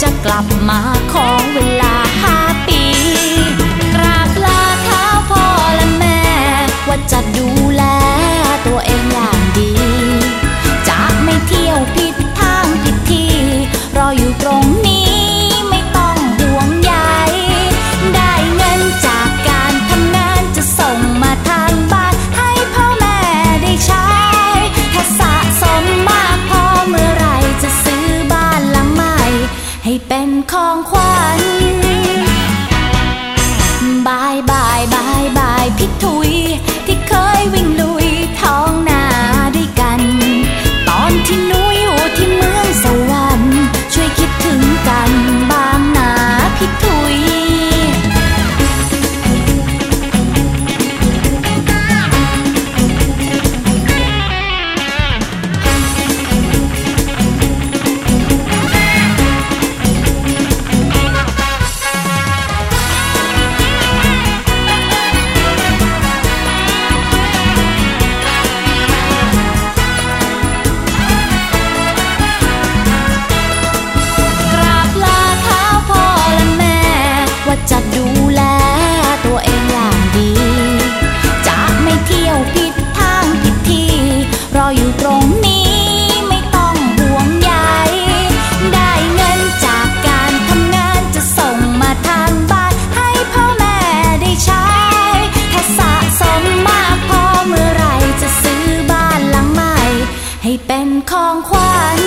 จะกลับมาขอเวลา กันบางนาพิทุ ออยู่ตรงนี้ไม่ต้องห่วงใยได้เงินจากการทำงานจะส่งมาทางบ้านให้พ่อแม่ได้ใช้ถ้าสะสมมากพอเมื่อไรจะซื้อบ้านหลังใหม่ ให้เป็นของขวัญ